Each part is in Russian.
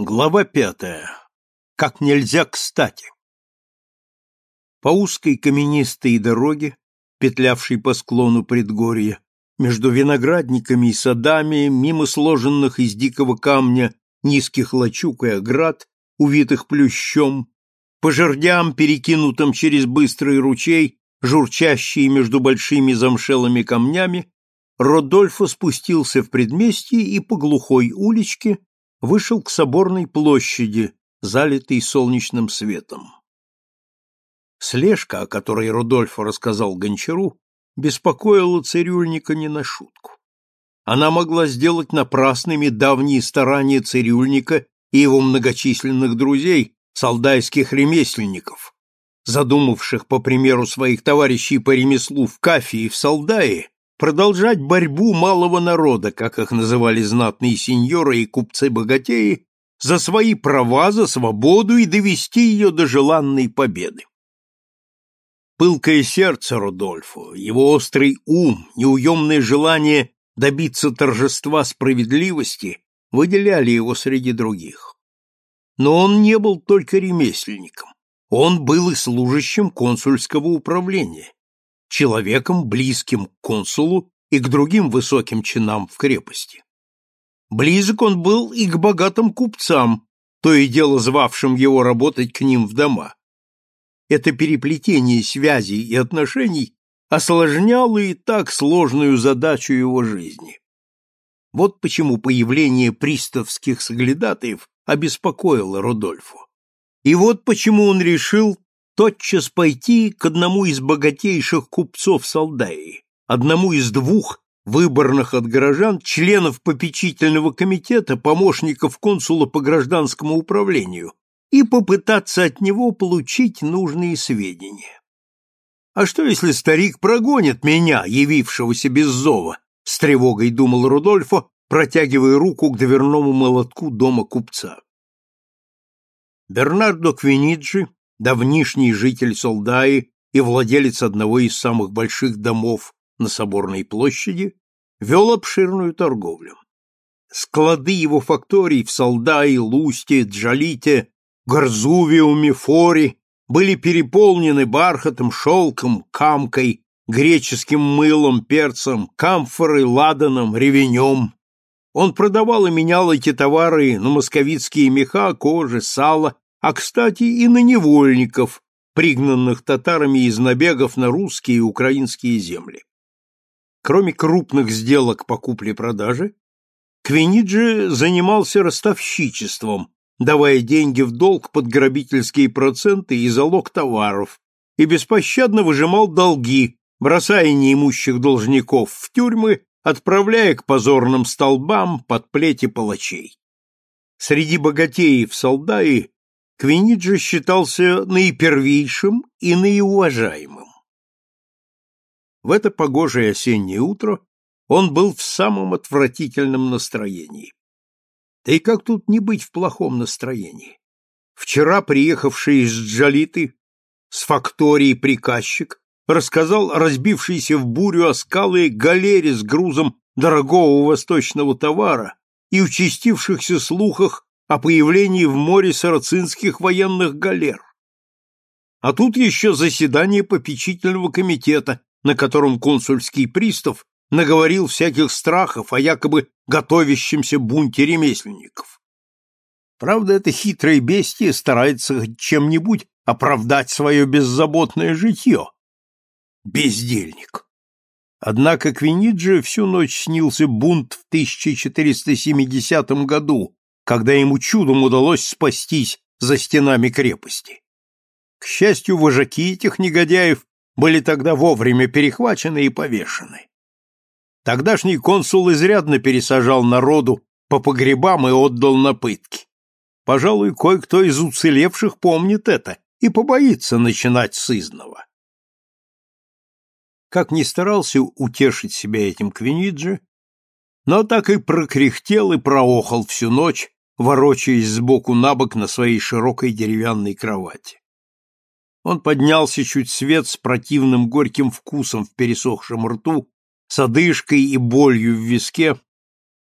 Глава пятая. Как нельзя кстати. По узкой каменистой дороге, петлявшей по склону предгорья, между виноградниками и садами, мимо сложенных из дикого камня низких лачуг и оград, увитых плющом, по жердям, перекинутым через быстрый ручей, журчащие между большими замшелыми камнями, Родольфо спустился в предместье и по глухой уличке вышел к соборной площади, залитой солнечным светом. Слежка, о которой Рудольфо рассказал Гончару, беспокоила цирюльника не на шутку. Она могла сделать напрасными давние старания цирюльника и его многочисленных друзей, солдайских ремесленников, задумавших, по примеру своих товарищей по ремеслу в Кафе и в Солдае, продолжать борьбу малого народа, как их называли знатные сеньоры и купцы-богатеи, за свои права, за свободу и довести ее до желанной победы. Пылкое сердце Рудольфо, его острый ум, неуемное желание добиться торжества справедливости выделяли его среди других. Но он не был только ремесленником, он был и служащим консульского управления, человеком, близким к консулу и к другим высоким чинам в крепости. Близок он был и к богатым купцам, то и дело звавшим его работать к ним в дома. Это переплетение связей и отношений осложняло и так сложную задачу его жизни. Вот почему появление приставских соглядатаев обеспокоило Рудольфу. И вот почему он решил тотчас пойти к одному из богатейших купцов Салдаи, одному из двух выборных от горожан членов попечительного комитета, помощников консула по гражданскому управлению, и попытаться от него получить нужные сведения. А что, если старик прогонит меня, явившегося без зова? С тревогой думал Рудольфо, протягивая руку к дверному молотку дома купца. Бернардо Квиниджи давнишний житель Солдаи и владелец одного из самых больших домов на Соборной площади, вел обширную торговлю. Склады его факторий в Солдае, Лусте, Джалите, Горзувиуме, Форе были переполнены бархатом, шелком, камкой, греческим мылом, перцем, камфорой, ладаном, ревенем. Он продавал и менял эти товары на московицкие меха, кожи, сало а, кстати, и на невольников, пригнанных татарами из набегов на русские и украинские земли. Кроме крупных сделок по купле-продаже, Квиниджи занимался ростовщичеством, давая деньги в долг под грабительские проценты и залог товаров, и беспощадно выжимал долги, бросая неимущих должников в тюрьмы, отправляя к позорным столбам под плети палачей. Среди богатеев Солдаи Квиниджи считался наипервейшим и наиуважаемым. В это погожее осеннее утро он был в самом отвратительном настроении. Да и как тут не быть в плохом настроении? Вчера приехавший из Джалиты с фактории приказчик рассказал о разбившейся в бурю о скалы галере с грузом дорогого восточного товара и участившихся слухах о появлении в море сарацинских военных галер. А тут еще заседание попечительного комитета, на котором консульский пристав наговорил всяких страхов о якобы готовящемся бунте ремесленников. Правда, это хитрое бестие старается чем-нибудь оправдать свое беззаботное житье. Бездельник. Однако Квиниджи всю ночь снился бунт в 1470 году, когда ему чудом удалось спастись за стенами крепости. К счастью, вожаки этих негодяев были тогда вовремя перехвачены и повешены. Тогдашний консул изрядно пересажал народу по погребам и отдал на пытки. Пожалуй, кое-кто из уцелевших помнит это и побоится начинать с изного. Как ни старался утешить себя этим Квиниджи, но так и прокряхтел и проохал всю ночь, ворочаясь сбоку на бок на своей широкой деревянной кровати. Он поднялся чуть свет с противным горьким вкусом в пересохшем рту, с одышкой и болью в виске,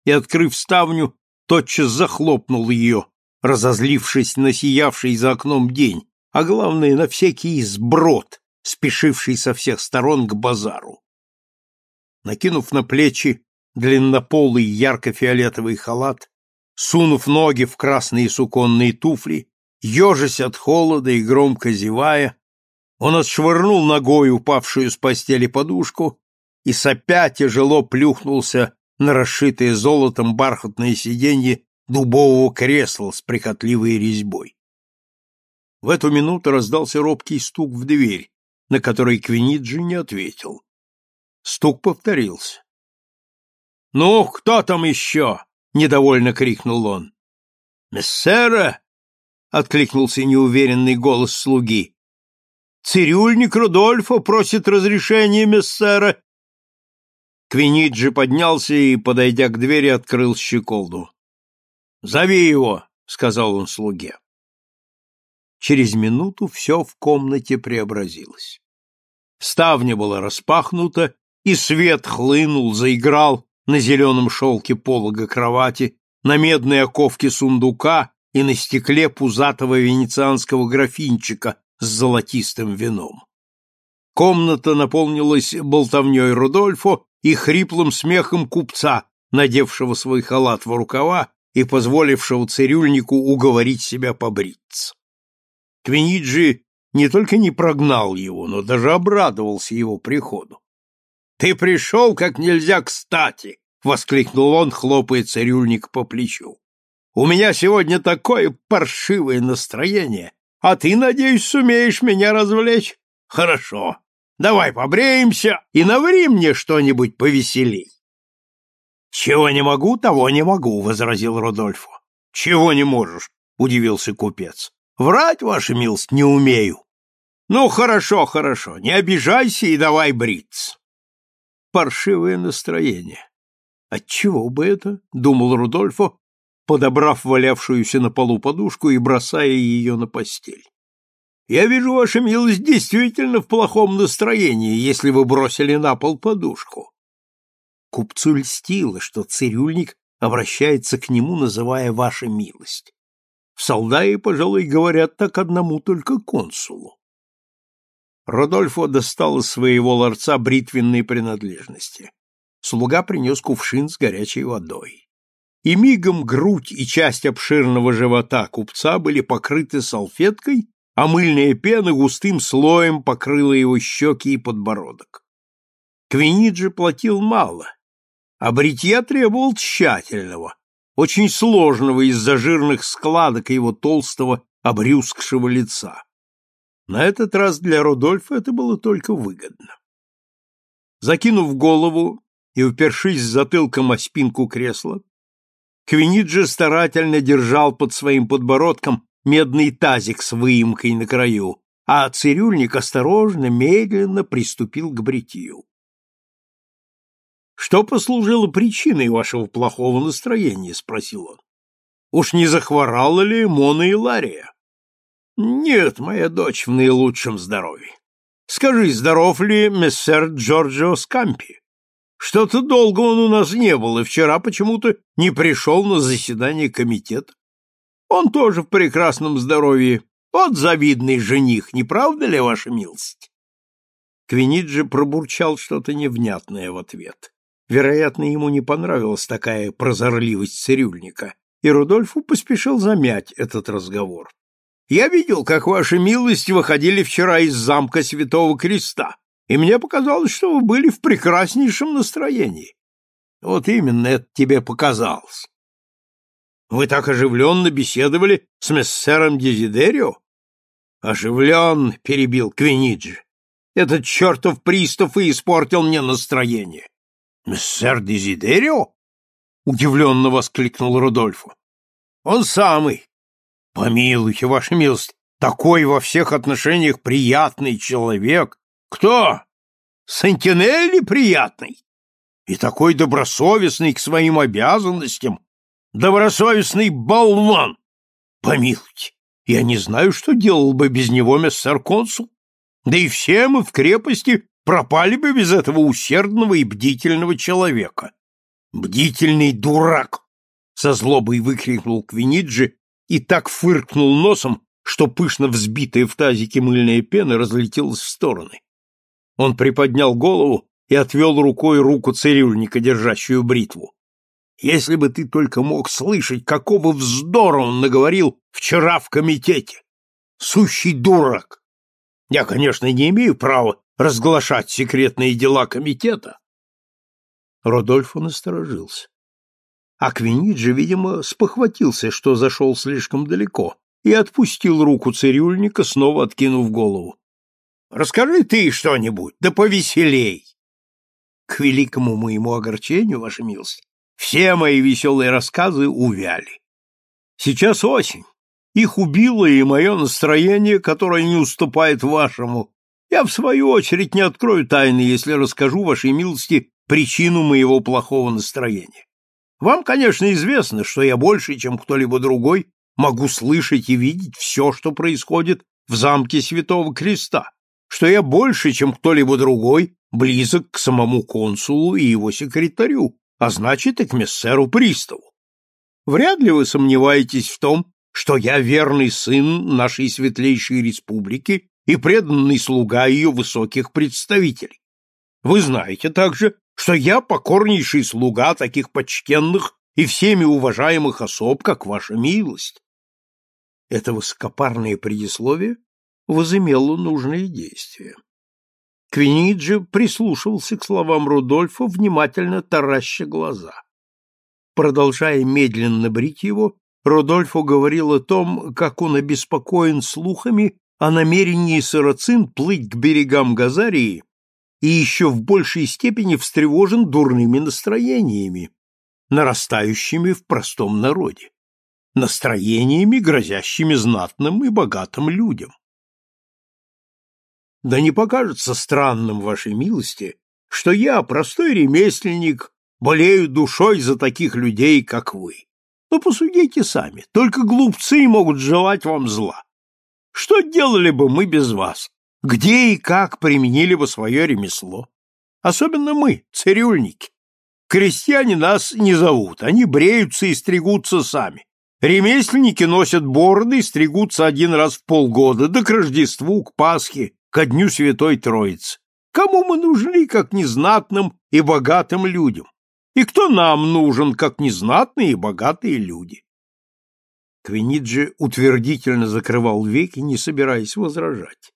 и, открыв ставню, тотчас захлопнул ее, разозлившись на сиявший за окном день, а главное, на всякий сброд, спешивший со всех сторон к базару. Накинув на плечи длиннополый ярко-фиолетовый халат, сунув ноги в красные суконные туфли, ежась от холода и громко зевая, он отшвырнул ногой упавшую с постели подушку и сопя тяжело плюхнулся на расшитое золотом бархатное сиденье дубового кресла с прихотливой резьбой. В эту минуту раздался робкий стук в дверь, на который Квиниджи не ответил. Стук повторился. «Ну, кто там еще?» — недовольно крикнул он. «Мессера!» — откликнулся неуверенный голос слуги. «Цирюльник Рудольфо просит разрешения мессера!» Квиниджи поднялся и, подойдя к двери, открыл щеколду. «Зови его!» — сказал он слуге. Через минуту все в комнате преобразилось. Ставня была распахнута, и свет хлынул, заиграл на зеленом шелке полога кровати, на медной оковке сундука и на стекле пузатого венецианского графинчика с золотистым вином. Комната наполнилась болтовней Рудольфо и хриплым смехом купца, надевшего свой халат в рукава и позволившего цирюльнику уговорить себя побриться. Квиниджи не только не прогнал его, но даже обрадовался его приходу. «Ты пришел как нельзя кстати!» — воскликнул он, хлопая цирюльник по плечу. «У меня сегодня такое паршивое настроение, а ты, надеюсь, сумеешь меня развлечь? Хорошо. Давай побреемся и наври мне что-нибудь повеселей». «Чего не могу, того не могу», — возразил Родольфо. «Чего не можешь?» — удивился купец. Врать, ваша милость, не умею. Ну, хорошо, хорошо, не обижайся и давай бриться. Паршивое настроение. Отчего бы это? думал Рудольфо, подобрав валявшуюся на полу подушку и бросая ее на постель. Я вижу, ваша милость действительно в плохом настроении, если вы бросили на пол подушку. Купцу льстило, что цирюльник обращается к нему, называя ваша милость. В Солдае, пожалуй, говорят так одному только консулу. Родольфо достал из своего ларца бритвенные принадлежности. Слуга принес кувшин с горячей водой. И мигом грудь и часть обширного живота купца были покрыты салфеткой, а мыльная пена густым слоем покрыла его щеки и подбородок. Квиниджи платил мало, а бритья требовал тщательного, очень сложного из-за жирных складок его толстого, обрюзгшего лица. На этот раз для Рудольфа это было только выгодно. Закинув голову и упершись затылком о спинку кресла, Квиниджи старательно держал под своим подбородком медный тазик с выемкой на краю, а цирюльник осторожно, медленно приступил к бритью. Что послужило причиной вашего плохого настроения? спросил он. Уж не захворала ли Мона и Лария? Нет, моя дочь в наилучшем здоровье. Скажи, здоров ли мессер Джорджио Скампи? Что-то долго он у нас не был, и вчера почему-то не пришел на заседание комитета. Он тоже в прекрасном здоровье. Вот завидный жених, не правда ли, ваша милость? Квиниджи пробурчал что-то невнятное в ответ. Вероятно, ему не понравилась такая прозорливость цирюльника, и Рудольфу поспешил замять этот разговор. «Я видел, как ваша милость выходили вчера из замка Святого Креста, и мне показалось, что вы были в прекраснейшем настроении. Вот именно это тебе показалось. Вы так оживленно беседовали с мессером Дезидерио? Оживленно, — перебил Квиниджи. Этот чертов пристав и испортил мне настроение. Мессер Дезидерио? Удивленно воскликнул Рудольфо. Он самый. Помилуйте, ваша милость, такой во всех отношениях приятный человек. Кто? Сантинелли приятный. И такой добросовестный к своим обязанностям. Добросовестный болван. Помилуйте, я не знаю, что делал бы без него мессер консул. Да и все мы в крепости пропали бы без этого усердного и бдительного человека. Бдительный дурак! Со злобой выкрикнул Квиниджи и так фыркнул носом, что пышно взбитая в тазике мыльная пена разлетелась в стороны. Он приподнял голову и отвел рукой руку цирюльника, держащую бритву. Если бы ты только мог слышать, какого вздора он наговорил вчера в комитете. Сущий дурак! Я, конечно, не имею права разглашать секретные дела комитета. Родольфо насторожился. Аквиниджи, видимо, спохватился, что зашел слишком далеко, и отпустил руку цирюльника, снова откинув голову. — Расскажи ты что-нибудь, да повеселей. — К великому моему огорчению, ваша милость, все мои веселые рассказы увяли. Сейчас осень. Их убило и мое настроение, которое не уступает вашему. Я, в свою очередь, не открою тайны, если расскажу вашей милости причину моего плохого настроения. Вам, конечно, известно, что я больше, чем кто-либо другой, могу слышать и видеть все, что происходит в замке Святого Креста, что я больше, чем кто-либо другой, близок к самому консулу и его секретарю, а значит и к мессеру приставу. Вряд ли вы сомневаетесь в том, что я верный сын нашей светлейшей республики и преданный слуга ее высоких представителей. Вы знаете также, что я покорнейший слуга таких почтенных и всеми уважаемых особ, как ваша милость. Это высокопарное предисловие возымело нужные действия. Квиниджи прислушивался к словам Рудольфа, внимательно тараща глаза. Продолжая медленно брить его, Рудольфо говорил о том, как он обеспокоен слухами о намерении сарацин плыть к берегам Газарии и еще в большей степени встревожен дурными настроениями, нарастающими в простом народе, настроениями, грозящими знатным и богатым людям. Да не покажется странным вашей милости, что я, простой ремесленник, болею душой за таких людей, как вы. Но посудите сами, только глупцы могут желать вам зла. Что делали бы мы без вас? Где и как применили бы свое ремесло. Особенно мы, цирюльники. Крестьяне нас не зовут, они бреются и стригутся сами. Ремесленники носят бороды и стригутся один раз в полгода, да к Рождеству, к Пасхе, ко Дню Святой Троицы. Кому мы нужны, как незнатным и богатым людям? И кто нам нужен, как незнатные и богатые люди? Квиниджи утвердительно закрывал веки, не собираясь возражать.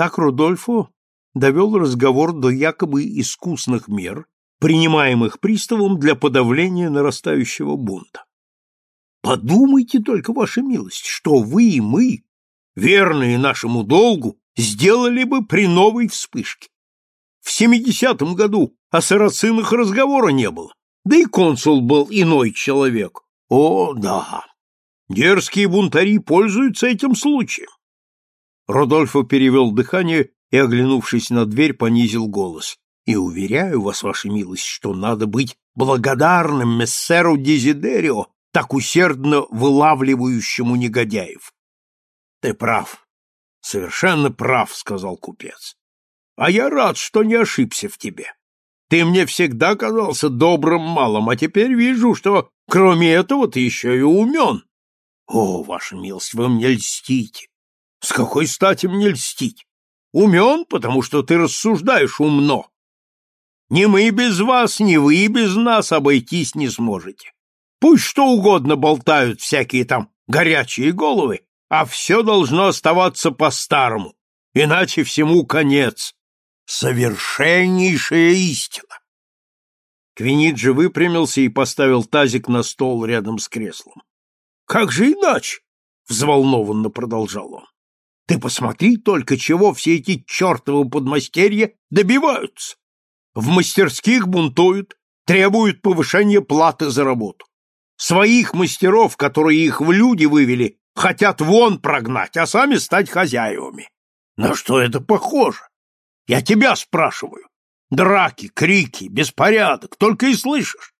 Так Рудольфо довел разговор до якобы искусных мер, принимаемых приставом для подавления нарастающего бунта. Подумайте только, ваша милость, что вы и мы, верные нашему долгу, сделали бы при новой вспышке. В семидесятом году о сарацинах разговора не было, да и консул был иной человек. О, да, дерзкие бунтари пользуются этим случаем. Родольфо перевел дыхание и, оглянувшись на дверь, понизил голос. «И уверяю вас, ваша милость, что надо быть благодарным мессеру Дезидерио, так усердно вылавливающему негодяев». «Ты прав, совершенно прав», — сказал купец. «А я рад, что не ошибся в тебе. Ты мне всегда казался добрым малым, а теперь вижу, что кроме этого ты еще и умен. О, ваша милость, вы мне льстите. С какой стати мне льстить? Умен, потому что ты рассуждаешь умно. Ни мы без вас, ни вы без нас обойтись не сможете. Пусть что угодно болтают всякие там горячие головы, а все должно оставаться по-старому, иначе всему конец. Совершеннейшая истина. Квиниджи выпрямился и поставил тазик на стол рядом с креслом. — Как же иначе? — взволнованно продолжал он. Ты посмотри только, чего все эти чертовы подмастерья добиваются. В мастерских бунтуют, требуют повышения платы за работу. Своих мастеров, которые их в люди вывели, хотят вон прогнать, а сами стать хозяевами. На что это похоже? Я тебя спрашиваю. Драки, крики, беспорядок, только и слышишь.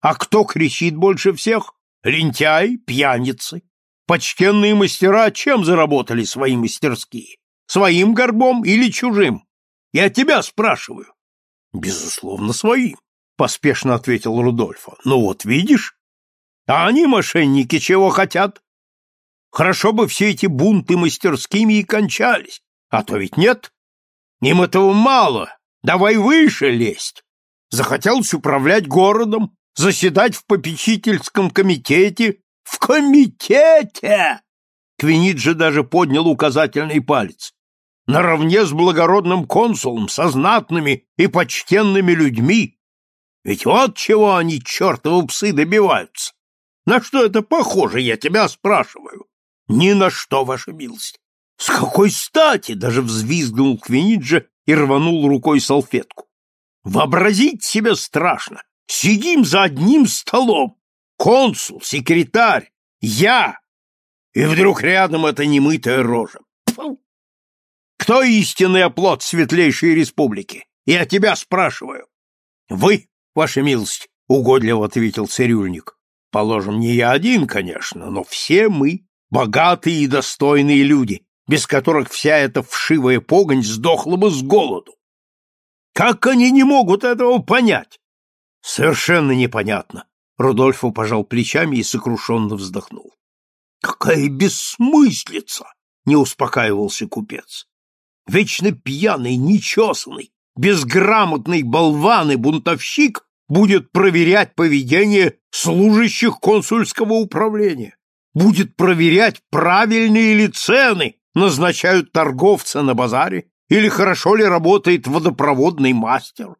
А кто кричит больше всех? Лентяи, пьяницы, Почтенные мастера чем заработали свои мастерские? Своим горбом или чужим? Я тебя спрашиваю. Безусловно, своим, поспешно ответил Рудольфо. Ну вот видишь? А они, мошенники, чего хотят? Хорошо бы все эти бунты мастерскими и кончались, а то ведь нет. Им этого мало, давай выше лезть. Захотелось управлять городом, заседать в попечительском комитете. В комитете! Квиниджи даже поднял указательный палец. Наравне с благородным консулом, со знатными и почтенными людьми. Ведь вот чего они, чертовы псы, добиваются. На что это похоже, я тебя спрашиваю? Ни на что, ваша милость. С какой стати? Даже взвизгнул Квиниджа и рванул рукой салфетку. Вообразить себе страшно. Сидим за одним столом. Консул, секретарь, я. И вдруг рядом эта немытая рожа. Фу! Кто истинный оплот светлейшей республики? Я тебя спрашиваю. Вы, ваша милость, угодливо ответил цирюльник. Положим, не я один, конечно, но все мы богатые и достойные люди, без которых вся эта вшивая погонь сдохла бы с голоду. Как они не могут этого понять? Совершенно непонятно. Рудольфо пожал плечами и сокрушенно вздохнул. Какая бессмыслица! Не успокаивался купец. Вечно пьяный, нечесанный, безграмотный болван и бунтовщик будет проверять поведение служащих консульского управления, будет проверять, правильные ли цены назначают торговца на базаре или хорошо ли работает водопроводный мастер.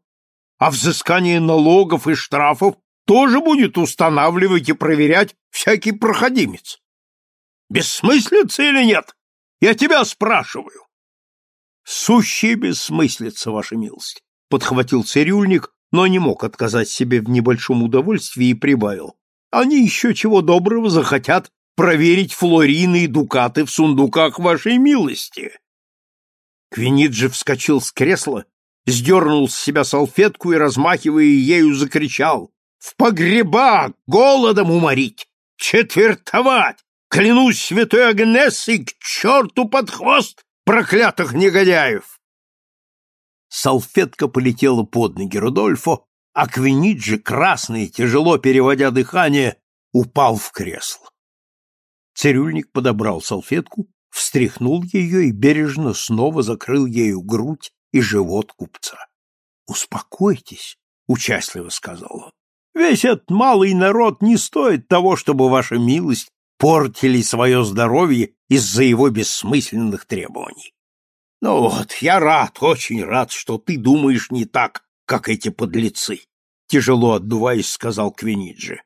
А взыскание налогов и штрафов тоже будет устанавливать и проверять всякий проходимец. Бессмыслица или нет? Я тебя спрашиваю. Сущая бессмыслица, ваша милость, подхватил цирюльник, но не мог отказать себе в небольшом удовольствии и прибавил. Они еще чего доброго захотят проверить флорины и дукаты в сундуках вашей милости. Квиниджи вскочил с кресла, сдернул с себя салфетку и, размахивая ею, закричал. «В погреба! Голодом уморить! Четвертовать! Клянусь святой Агнессой к черту под хвост проклятых негодяев!» Салфетка полетела под ноги Рудольфо, а Квиниджи, красный, тяжело переводя дыхание, упал в кресло. Цирюльник подобрал салфетку, встряхнул ее и бережно снова закрыл ею грудь и живот купца. — Успокойтесь, — участливо сказал он. — Весь этот малый народ не стоит того, чтобы ваша милость портили свое здоровье из-за его бессмысленных требований. Ну вот, я рад, очень рад, что ты думаешь не так, как эти подлецы, тяжело отдуваясь, сказал Квиниджи.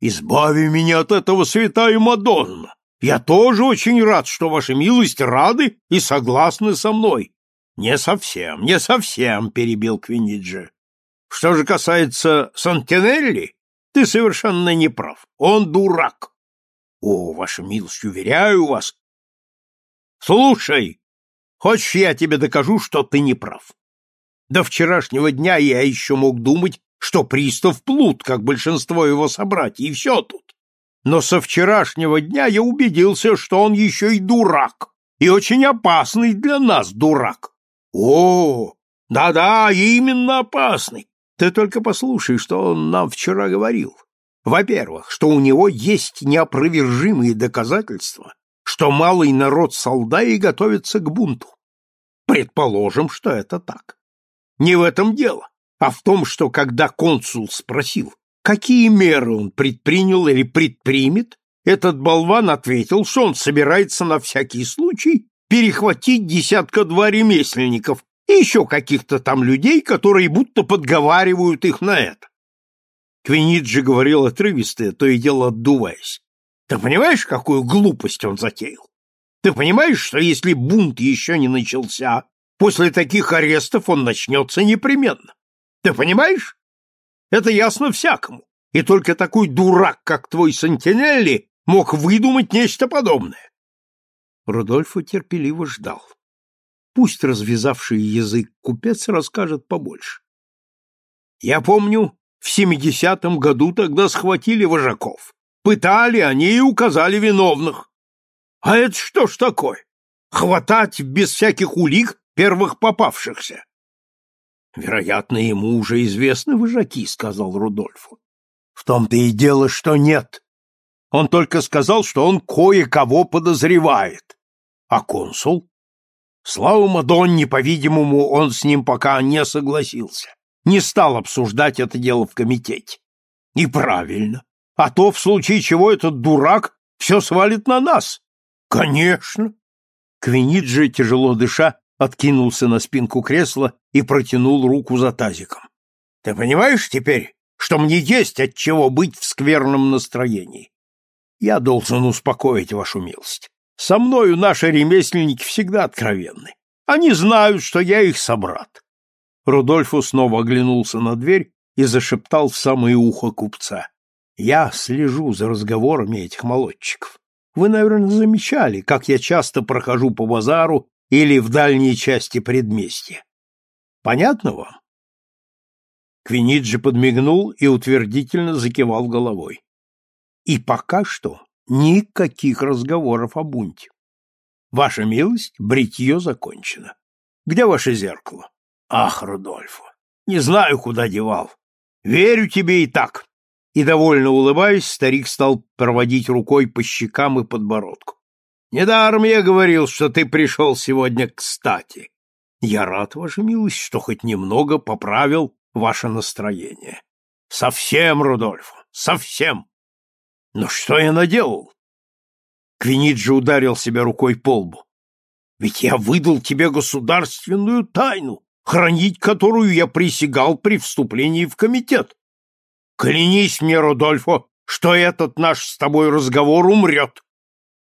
Избави меня от этого, святая Мадонна. Я тоже очень рад, что ваша милость рады и согласны со мной. Не совсем, не совсем, перебил Квиниджи. Что же касается Сантинелли, ты совершенно не прав. Он дурак. О, ваша милость, уверяю вас. Слушай, Хочешь, я тебе докажу, что ты не прав? До вчерашнего дня я еще мог думать, что пристав плут, как большинство его собратьев, и все тут. Но со вчерашнего дня я убедился, что он еще и дурак, и очень опасный для нас дурак. О, да-да, именно опасный. Ты только послушай, что он нам вчера говорил. Во-первых, что у него есть неопровержимые доказательства, что малый народ Салдаи готовится к бунту. Предположим, что это так. Не в этом дело, а в том, что когда консул спросил, какие меры он предпринял или предпримет, этот болван ответил, что он собирается на всякий случай перехватить десятка-два ремесленников и еще каких-то там людей, которые будто подговаривают их на это. Квиниджи говорил отрывисто, то и дело отдуваясь. Ты понимаешь, какую глупость он затеял? Ты понимаешь, что если бунт еще не начался, после таких арестов он начнется непременно? Ты понимаешь? Это ясно всякому. И только такой дурак, как твой Сантинелли, мог выдумать нечто подобное. Рудольфо терпеливо ждал. Пусть развязавший язык купец расскажет побольше. Я помню, в семидесятом году тогда схватили вожаков. Пытали они и указали виновных. А это что ж такое? Хватать без всяких улик первых попавшихся? Вероятно, ему уже известны вожаки, сказал Рудольфу. В том-то и дело, что нет. Он только сказал, что он кое-кого подозревает. А консул? Слава Мадонне, по-видимому, он с ним пока не согласился. Не стал обсуждать это дело в комитете. И правильно. А то, в случае чего, этот дурак все свалит на нас. Конечно. Квиниджи, тяжело дыша, откинулся на спинку кресла и протянул руку за тазиком. Ты понимаешь теперь, что мне есть от чего быть в скверном настроении? Я должен успокоить вашу милость. Со мною наши ремесленники всегда откровенны. Они знают, что я их собрат. Рудольфу снова оглянулся на дверь и зашептал в самое ухо купца. Я слежу за разговорами этих молодчиков. Вы, наверное, замечали, как я часто прохожу по базару или в дальней части предместья. Понятно вам? Квиниджи подмигнул и утвердительно закивал головой. И пока что никаких разговоров о бунте. Ваша милость, бритье закончено. Где ваше зеркало? Ах, Рудольфо, не знаю, куда девал. Верю тебе и так. И, довольно улыбаясь, старик стал проводить рукой по щекам и подбородку. Недаром я говорил, что ты пришел сегодня кстати. Я рад, ваша милость, что хоть немного поправил ваше настроение. Совсем, Рудольф, совсем. Но что я наделал? Квиниджи ударил себя рукой по лбу. Ведь я выдал тебе государственную тайну, хранить которую я присягал при вступлении в комитет. Клянись мне, Рудольфо, что этот наш с тобой разговор умрет.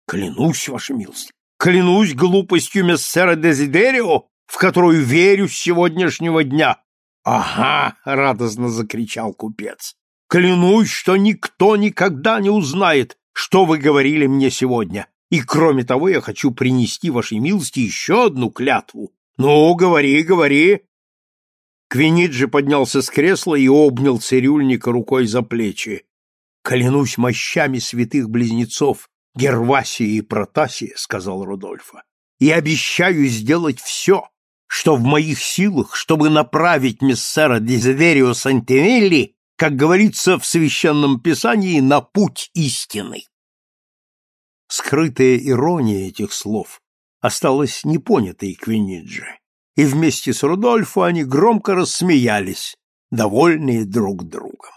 Клянусь, ваша милость, клянусь глупостью мессера Дезидерио, в которую верю с сегодняшнего дня. Ага, радостно закричал купец. Клянусь, что никто никогда не узнает, что вы говорили мне сегодня. И кроме того, я хочу принести вашей милости еще одну клятву. Ну, говори, говори. Квиниджи поднялся с кресла и обнял цирюльника рукой за плечи. Клянусь мощами святых близнецов Гервасия и Протасия, сказал Рудольфа, и обещаю сделать все, что в моих силах, чтобы направить миссера Дезидерио Сантинелли, как говорится в священном писании, на путь истины. Скрытая ирония этих слов осталась непонятой Квиниджи, и вместе с Рудольфо они громко рассмеялись, довольные друг другом.